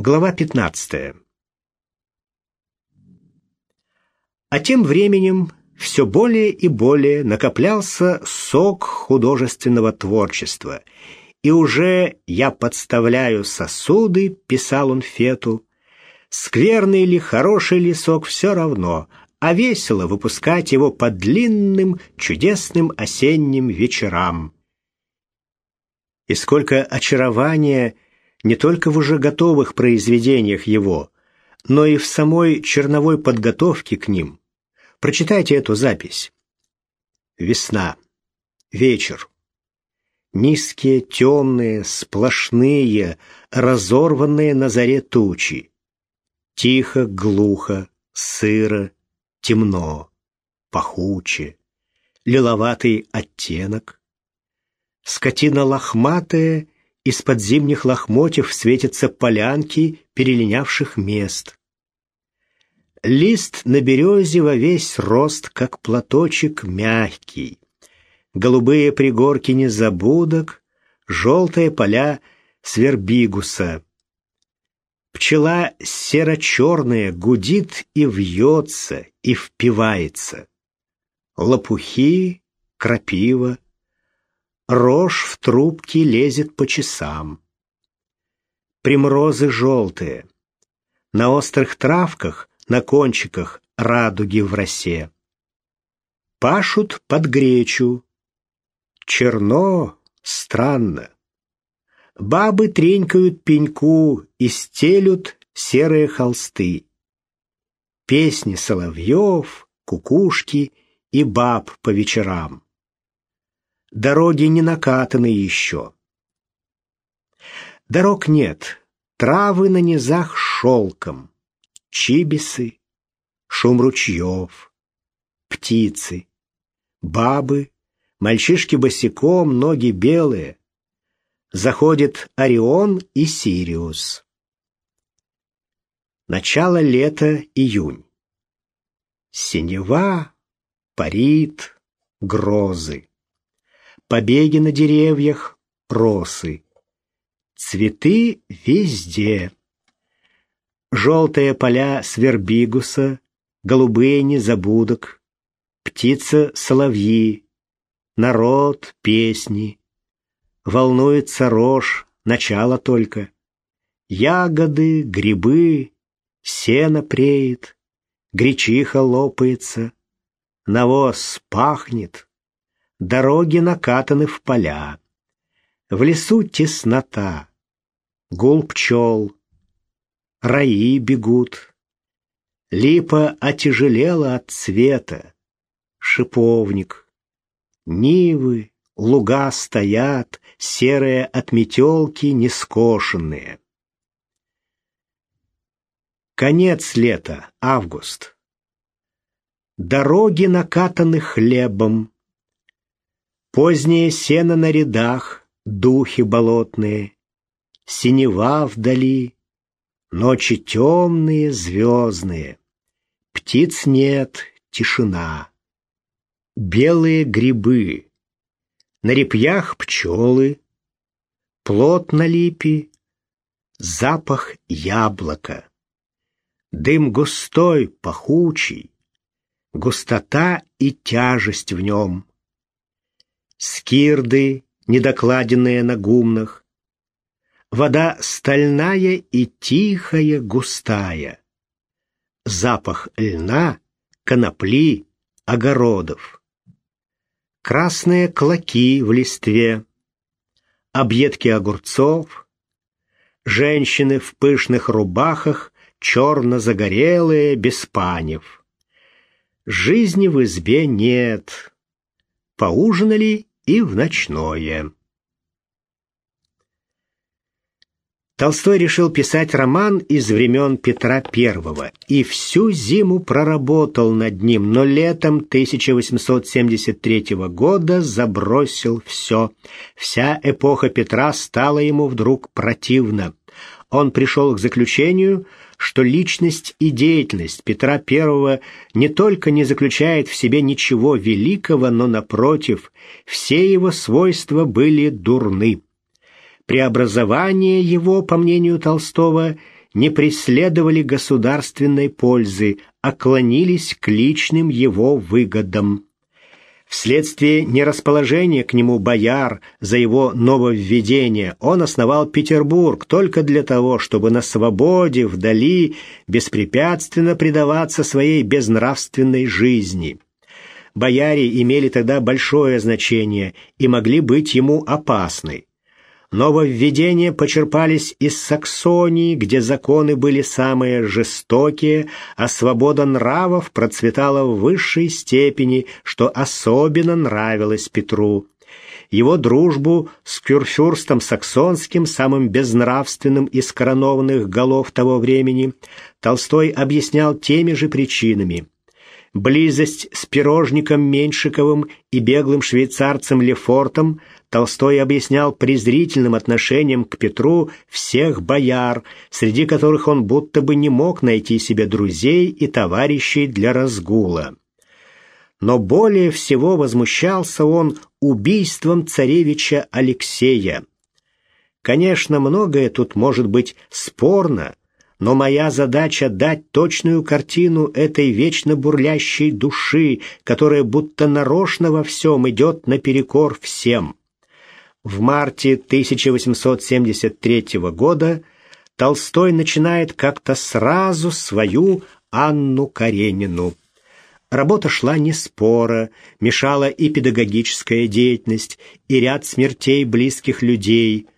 Глава 15. А тем временем все более и более накоплялся сок художественного творчества, и уже «я подставляю сосуды», — писал он Фету, скверный ли, хороший ли сок, все равно, а весело выпускать его по длинным, чудесным осенним вечерам. И сколько очарования — не только в уже готовых произведениях его, но и в самой черновой подготовке к ним. Прочитайте эту запись. Весна. Вечер. Низкие, темные, сплошные, разорванные на заре тучи. Тихо, глухо, сыро, темно, пахуче, лиловатый оттенок. Скотина лохматая из-под зимних лохмотьев светятся полянки перелинявших мест. Лист на березе во весь рост, как платочек мягкий. Голубые пригорки незабудок, желтые поля свербигуса. Пчела серо-черная гудит и вьется, и впивается. Лопухи, крапива, Рожь в трубке лезет по часам. Примрозы желтые. На острых травках, на кончиках радуги в росе. Пашут под гречу. Черно, странно. Бабы тренькают пеньку и стелют серые холсты. Песни соловьев, кукушки и баб по вечерам. Дороги не накатаны еще. Дорог нет, травы на низах шелком, чибисы, шум ручьев, птицы, бабы, мальчишки босиком, ноги белые. Заходит Орион и Сириус. Начало лета, июнь. Синева, парит, грозы побеги на деревьях, росы. Цветы везде. Желтые поля свербигуса, голубые незабудок, птица-соловьи, народ, песни. Волнуется рожь, начало только. Ягоды, грибы, сено преет, гречиха лопается, навоз пахнет, Дороги накатаны в поля. В лесу теснота, гул пчел, раи бегут. Липа отяжелела от цвета, шиповник. Нивы, луга стоят, серые от метелки нескошенные. Конец лета, август. Дороги накатаны хлебом, Позднее сено на рядах, духи болотные, Синева вдали, ночи темные, звездные, Птиц нет, тишина. Белые грибы, на репьях пчелы, Плод на липе, запах яблока. Дым густой, пахучий, густота и тяжесть в нем скирды, недокладенные на гумнах. Вода стальная и тихая, густая. Запах льна, конопли, огородов. Красные клоки в листве, объедки огурцов, женщины в пышных рубахах, черно-загорелые, без панев. Жизни в избе нет. Поужинали и в ночное. Толстой решил писать роман из времен Петра I и всю зиму проработал над ним, но летом 1873 года забросил все. Вся эпоха Петра стала ему вдруг противна. Он пришел к заключению, что личность и деятельность Петра I не только не заключает в себе ничего великого, но, напротив, все его свойства были дурны. Преобразование его, по мнению Толстого, не преследовали государственной пользы, а клонились к личным его выгодам. Вследствие нерасположения к нему бояр за его нововведение он основал Петербург только для того, чтобы на свободе, вдали, беспрепятственно предаваться своей безнравственной жизни. Бояре имели тогда большое значение и могли быть ему опасны. Нововведения почерпались из Саксонии, где законы были самые жестокие, а свобода нравов процветала в высшей степени, что особенно нравилось Петру. Его дружбу с кюрфюрстом саксонским, самым безнравственным из коронованных голов того времени, Толстой объяснял теми же причинами – близость с пирожником Меньшиковым и беглым швейцарцем Лефортом Толстой объяснял презрительным отношением к Петру всех бояр, среди которых он будто бы не мог найти себе друзей и товарищей для разгула. Но более всего возмущался он убийством царевича Алексея. Конечно, многое тут может быть спорно, но моя задача дать точную картину этой вечно бурлящей души, которая будто нарочно во всем идет наперекор всем. В марте 1873 года Толстой начинает как-то сразу свою Анну Каренину. Работа шла не спора, мешала и педагогическая деятельность, и ряд смертей близких людей –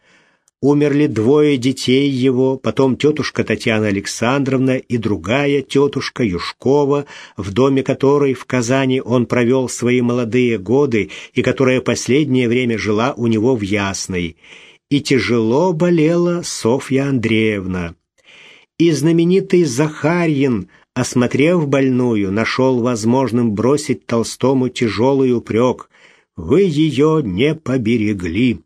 Умерли двое детей его, потом тетушка Татьяна Александровна и другая тетушка Юшкова, в доме которой в Казани он провел свои молодые годы и которая последнее время жила у него в Ясной. И тяжело болела Софья Андреевна. И знаменитый Захарьин, осмотрев больную, нашел возможным бросить Толстому тяжелый упрек. «Вы ее не поберегли».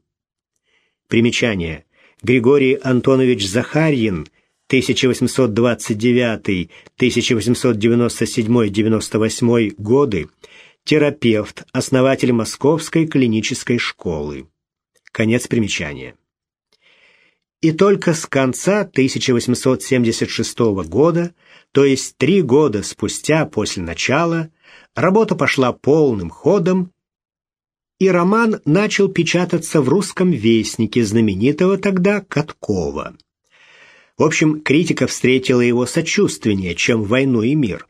Примечание. Григорий Антонович Захарьин, 1829-1897-98 годы, терапевт, основатель Московской клинической школы. Конец примечания. И только с конца 1876 года, то есть три года спустя после начала, работа пошла полным ходом, и роман начал печататься в русском вестнике знаменитого тогда Каткова. В общем, критика встретила его сочувственнее, чем «Войну и мир».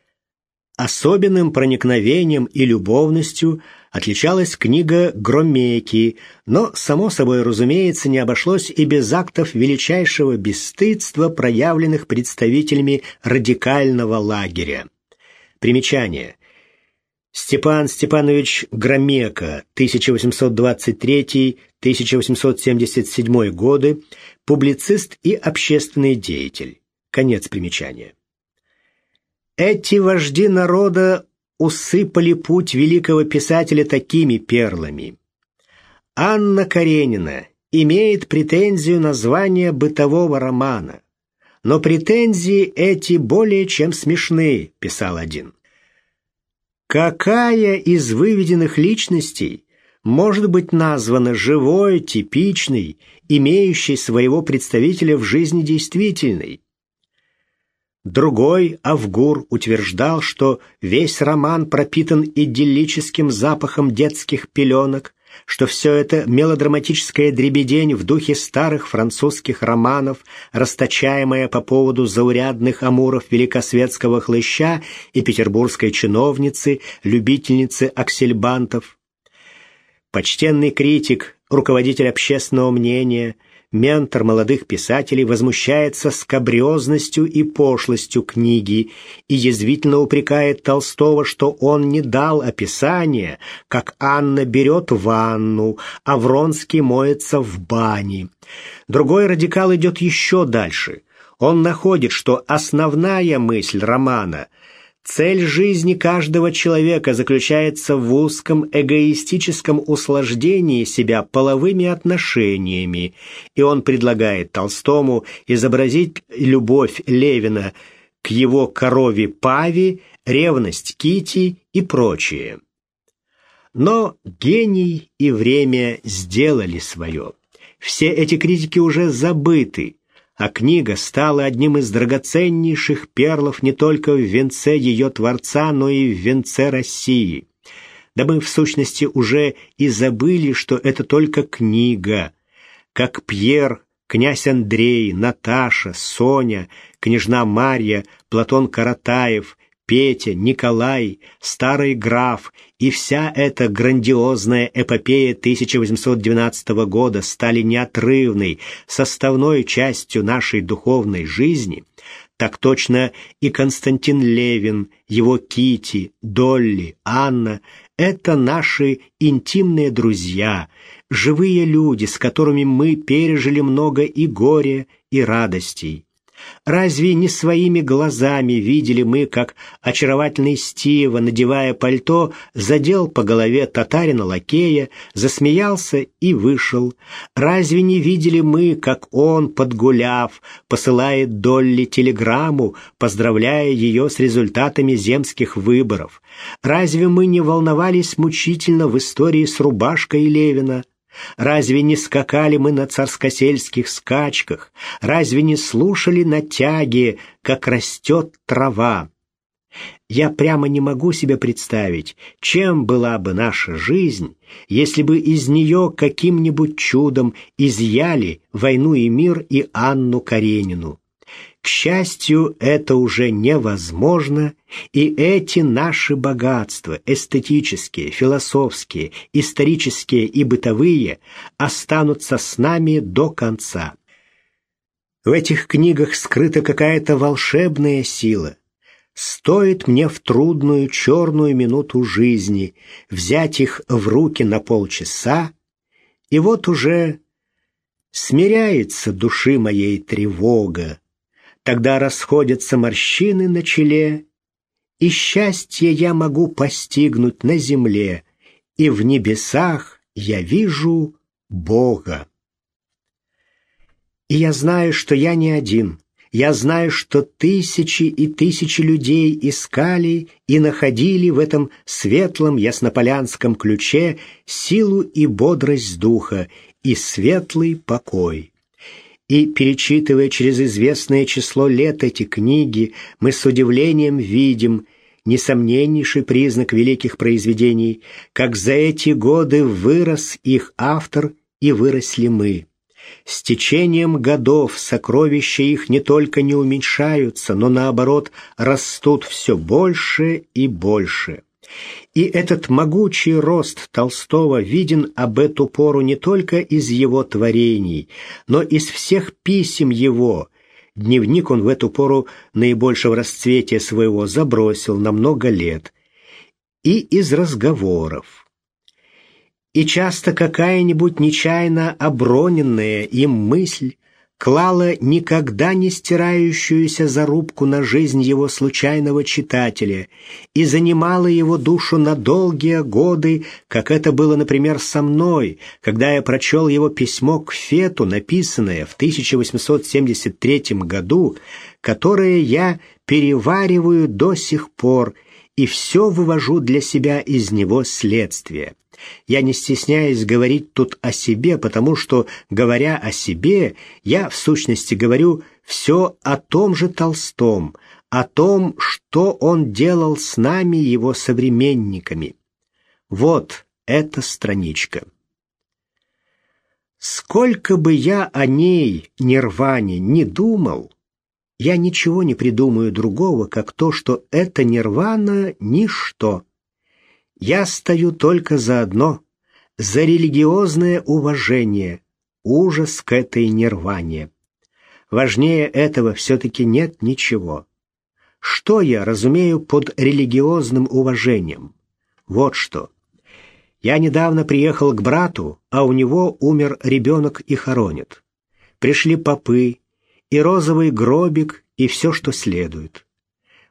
Особенным проникновением и любовностью отличалась книга «Громеки», но, само собой разумеется, не обошлось и без актов величайшего бесстыдства, проявленных представителями радикального лагеря. Примечание. Степан Степанович Громека, 1823-1877 годы, публицист и общественный деятель. Конец примечания. Эти вожди народа усыпали путь великого писателя такими перлами. Анна Каренина имеет претензию на звание бытового романа. Но претензии эти более чем смешные, писал один. Какая из выведенных личностей может быть названа живой, типичной, имеющей своего представителя в жизни действительной? Другой, Авгур, утверждал, что весь роман пропитан идиллическим запахом детских пеленок, что все это мелодраматическая дребедень в духе старых французских романов, расточаемая по поводу заурядных амуров великосветского хлыща и петербургской чиновницы, любительницы аксельбантов. Почтенный критик, руководитель общественного мнения – ментор молодых писателей возмущается скабриозностью и пошлостью книги и язвительно упрекает Толстого, что он не дал описания, как Анна берет ванну, а Вронский моется в бане. Другой радикал идет еще дальше. Он находит, что основная мысль романа – Цель жизни каждого человека заключается в узком эгоистическом усложнении себя половыми отношениями, и он предлагает Толстому изобразить любовь Левина к его корове Паве, ревность Кити и прочее. Но гений и время сделали свое. Все эти критики уже забыты, а книга стала одним из драгоценнейших перлов не только в венце ее Творца, но и в венце России. Да мы, в сущности, уже и забыли, что это только книга, как Пьер, князь Андрей, Наташа, Соня, княжна Марья, Платон Каратаев, Петя, Николай, старый граф и вся эта грандиозная эпопея 1812 года стали неотрывной, составной частью нашей духовной жизни, так точно и Константин Левин, его Кити, Долли, Анна — это наши интимные друзья, живые люди, с которыми мы пережили много и горя, и радостей. Разве не своими глазами видели мы, как очаровательный Стива, надевая пальто, задел по голове татарина-лакея, засмеялся и вышел? Разве не видели мы, как он, подгуляв, посылает Долли телеграмму, поздравляя ее с результатами земских выборов? Разве мы не волновались мучительно в истории с рубашкой Левина? Разве не скакали мы на царскосельских скачках? Разве не слушали на тяге, как растет трава? Я прямо не могу себе представить, чем была бы наша жизнь, если бы из нее каким-нибудь чудом изъяли «Войну и мир» и Анну Каренину. К счастью, это уже невозможно, и эти наши богатства, эстетические, философские, исторические и бытовые, останутся с нами до конца. В этих книгах скрыта какая-то волшебная сила. Стоит мне в трудную черную минуту жизни взять их в руки на полчаса, и вот уже смиряется души моей тревога, Тогда расходятся морщины на челе, и счастье я могу постигнуть на земле, и в небесах я вижу Бога. И я знаю, что я не один. Я знаю, что тысячи и тысячи людей искали и находили в этом светлом яснополянском ключе силу и бодрость духа и светлый покой. И, перечитывая через известное число лет эти книги, мы с удивлением видим несомненнейший признак великих произведений, как за эти годы вырос их автор и выросли мы. С течением годов сокровища их не только не уменьшаются, но наоборот растут все больше и больше. И этот могучий рост Толстого виден об эту пору не только из его творений, но из всех писем его. Дневник он в эту пору наибольшего расцветия своего забросил на много лет. И из разговоров. И часто какая-нибудь нечаянно оброненная им мысль клала никогда не стирающуюся зарубку на жизнь его случайного читателя и занимала его душу на долгие годы, как это было, например, со мной, когда я прочел его письмо к Фету, написанное в 1873 году, которое я перевариваю до сих пор и все вывожу для себя из него следствие. Я не стесняюсь говорить тут о себе, потому что, говоря о себе, я в сущности говорю все о том же Толстом, о том, что он делал с нами, его современниками. Вот эта страничка. Сколько бы я о ней, Нирване, не думал, я ничего не придумаю другого, как то, что эта Нирвана — ничто. Я стою только за одно — за религиозное уважение, ужас к этой нирване. Важнее этого все-таки нет ничего. Что я разумею под религиозным уважением? Вот что. Я недавно приехал к брату, а у него умер ребенок и хоронят. Пришли попы, и розовый гробик, и все, что следует.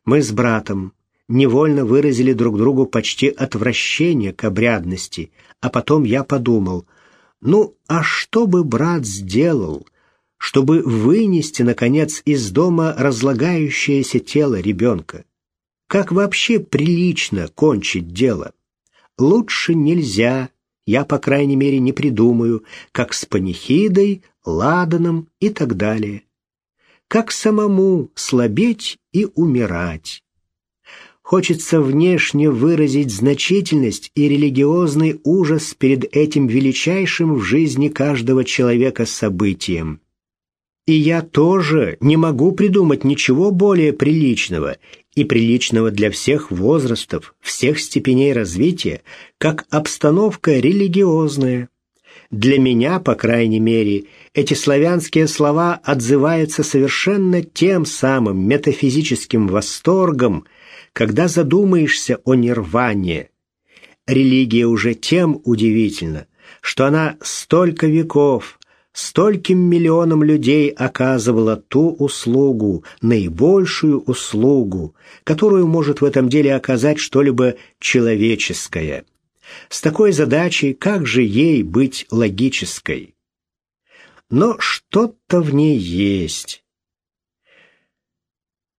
Мы с братом, невольно выразили друг другу почти отвращение к обрядности, а потом я подумал, ну, а что бы брат сделал, чтобы вынести, наконец, из дома разлагающееся тело ребенка? Как вообще прилично кончить дело? Лучше нельзя, я, по крайней мере, не придумаю, как с панихидой, ладаном и так далее. Как самому слабеть и умирать. Хочется внешне выразить значительность и религиозный ужас перед этим величайшим в жизни каждого человека событием. И я тоже не могу придумать ничего более приличного и приличного для всех возрастов, всех степеней развития, как обстановка религиозная. Для меня, по крайней мере, эти славянские слова отзываются совершенно тем самым метафизическим восторгом, когда задумаешься о нирване. Религия уже тем удивительна, что она столько веков, стольким миллионам людей оказывала ту услугу, наибольшую услугу, которую может в этом деле оказать что-либо человеческое. С такой задачей как же ей быть логической? Но что-то в ней есть.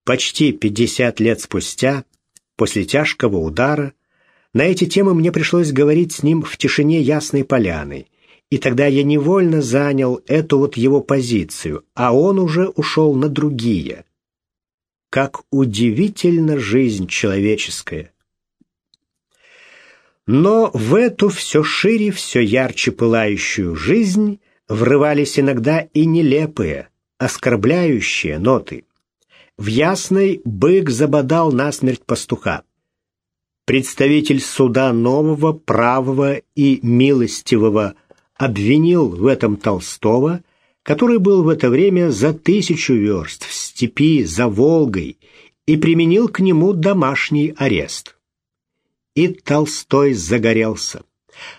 Почти 50 лет спустя, после тяжкого удара, на эти темы мне пришлось говорить с ним в тишине ясной поляны, и тогда я невольно занял эту вот его позицию, а он уже ушел на другие. Как удивительна жизнь человеческая! Но в эту все шире, все ярче пылающую жизнь врывались иногда и нелепые, оскорбляющие ноты. В ясной бык забодал насмерть пастуха. Представитель суда нового, правого и милостивого обвинил в этом Толстого, который был в это время за тысячу верст в степи за Волгой и применил к нему домашний арест. И Толстой загорелся.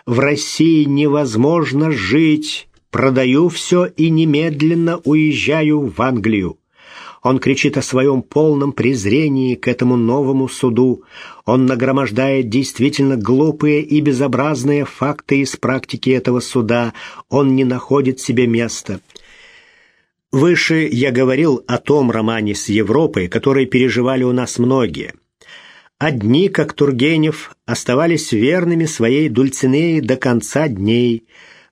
В России невозможно жить, продаю все и немедленно уезжаю в Англию. Он кричит о своем полном презрении к этому новому суду. Он нагромождает действительно глупые и безобразные факты из практики этого суда. Он не находит себе места. Выше я говорил о том романе с Европой, который переживали у нас многие. Одни, как Тургенев, оставались верными своей Дульцинеи до конца дней,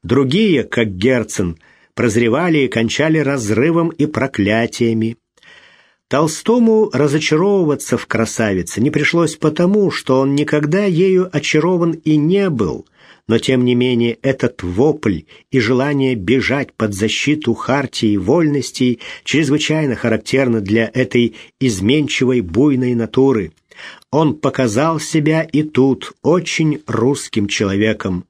другие, как Герцен, прозревали и кончали разрывом и проклятиями. Толстому разочаровываться в красавице не пришлось потому, что он никогда ею очарован и не был, но тем не менее этот вопль и желание бежать под защиту хартии вольностей чрезвычайно характерно для этой изменчивой буйной натуры. Он показал себя и тут очень русским человеком,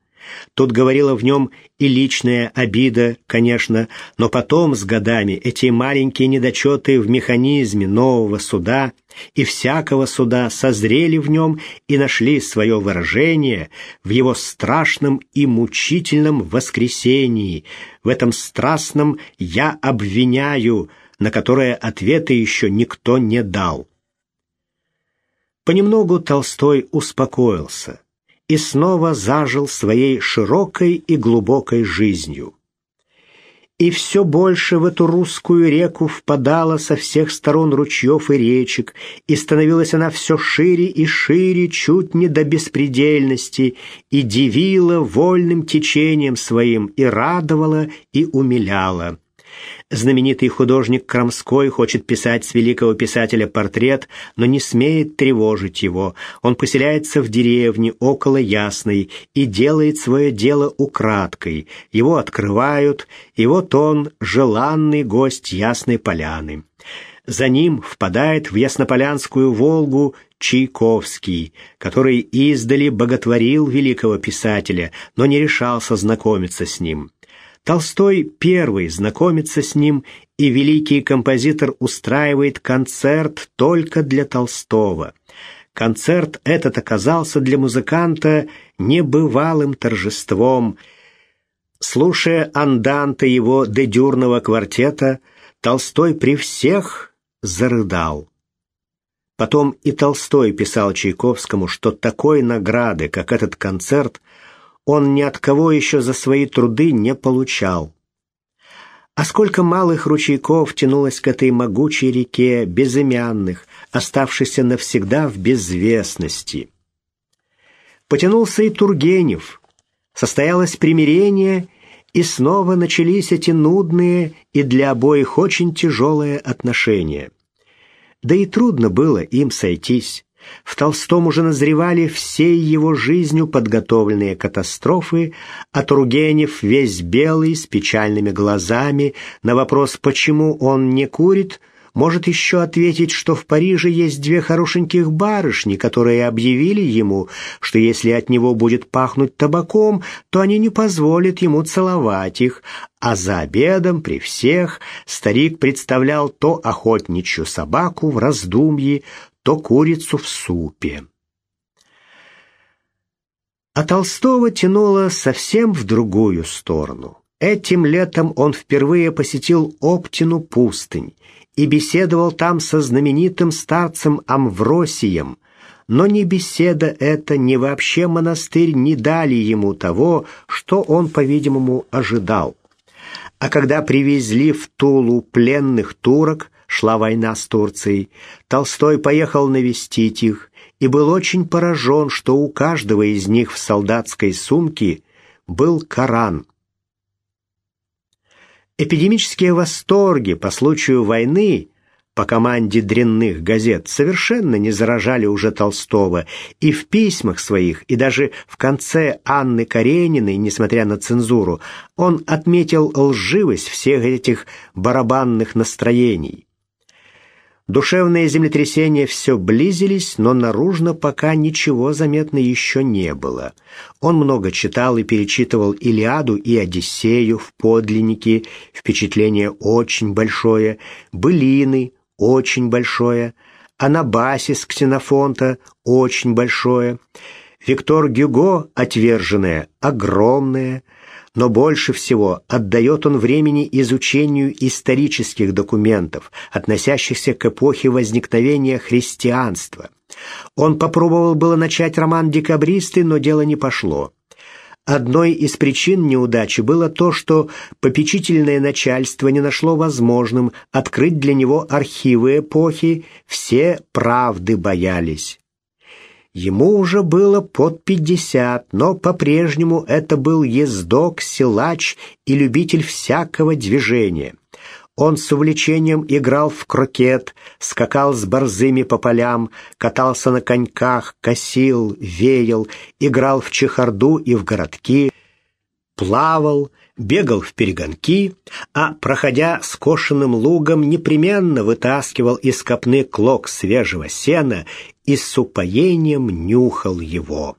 Тут говорила в нем и личная обида, конечно, но потом с годами эти маленькие недочеты в механизме нового суда и всякого суда созрели в нем и нашли свое выражение в его страшном и мучительном воскресении, в этом страстном «я обвиняю», на которое ответа еще никто не дал. Понемногу Толстой успокоился и снова зажил своей широкой и глубокой жизнью. И все больше в эту русскую реку впадала со всех сторон ручьев и речек, и становилась она все шире и шире, чуть не до беспредельности, и дивила вольным течением своим, и радовала, и умиляла. Знаменитый художник Крамской хочет писать с великого писателя портрет, но не смеет тревожить его. Он поселяется в деревне около Ясной и делает свое дело украдкой. Его открывают, и вот он, желанный гость Ясной Поляны. За ним впадает в Яснополянскую Волгу Чайковский, который издали боготворил великого писателя, но не решался знакомиться с ним. Толстой первый знакомится с ним, и великий композитор устраивает концерт только для Толстого. Концерт этот оказался для музыканта небывалым торжеством. Слушая анданты его дедюрного квартета, Толстой при всех зарыдал. Потом и Толстой писал Чайковскому, что такой награды, как этот концерт, он ни от кого еще за свои труды не получал. А сколько малых ручейков тянулось к этой могучей реке, безымянных, оставшихся навсегда в безвестности. Потянулся и Тургенев. Состоялось примирение, и снова начались эти нудные и для обоих очень тяжелые отношения. Да и трудно было им сойтись. В Толстом уже назревали всей его жизнью подготовленные катастрофы, а Тургенев весь белый, с печальными глазами, на вопрос, почему он не курит – может еще ответить, что в Париже есть две хорошеньких барышни, которые объявили ему, что если от него будет пахнуть табаком, то они не позволят ему целовать их, а за обедом при всех старик представлял то охотничью собаку в раздумье, то курицу в супе. А Толстого тянуло совсем в другую сторону. Этим летом он впервые посетил Оптину пустынь и беседовал там со знаменитым старцем Амвросием, но ни беседа эта, ни вообще монастырь не дали ему того, что он, по-видимому, ожидал. А когда привезли в Тулу пленных турок, шла война с Турцией, Толстой поехал навестить их и был очень поражен, что у каждого из них в солдатской сумке был Коран. Эпидемические восторги по случаю войны по команде дрянных газет совершенно не заражали уже Толстого, и в письмах своих, и даже в конце Анны Карениной, несмотря на цензуру, он отметил лживость всех этих барабанных настроений. Душевные землетрясения все близились, но наружно пока ничего заметно еще не было. Он много читал и перечитывал «Илиаду» и «Одиссею» в подлиннике, впечатление очень большое, «Былины» очень большое, «Анабасис» Ксенофонта очень большое, Виктор Гюго «Отверженное» огромное, но больше всего отдает он времени изучению исторических документов, относящихся к эпохе возникновения христианства. Он попробовал было начать роман «Декабристы», но дело не пошло. Одной из причин неудачи было то, что попечительное начальство не нашло возможным открыть для него архивы эпохи, все правды боялись. Ему уже было под пятьдесят, но по-прежнему это был ездок, силач и любитель всякого движения. Он с увлечением играл в крокет, скакал с борзыми по полям, катался на коньках, косил, веял, играл в чехарду и в городки, плавал, бегал в перегонки, а, проходя скошенным лугом, непременно вытаскивал из копны клок свежего сена и с упоением нюхал его.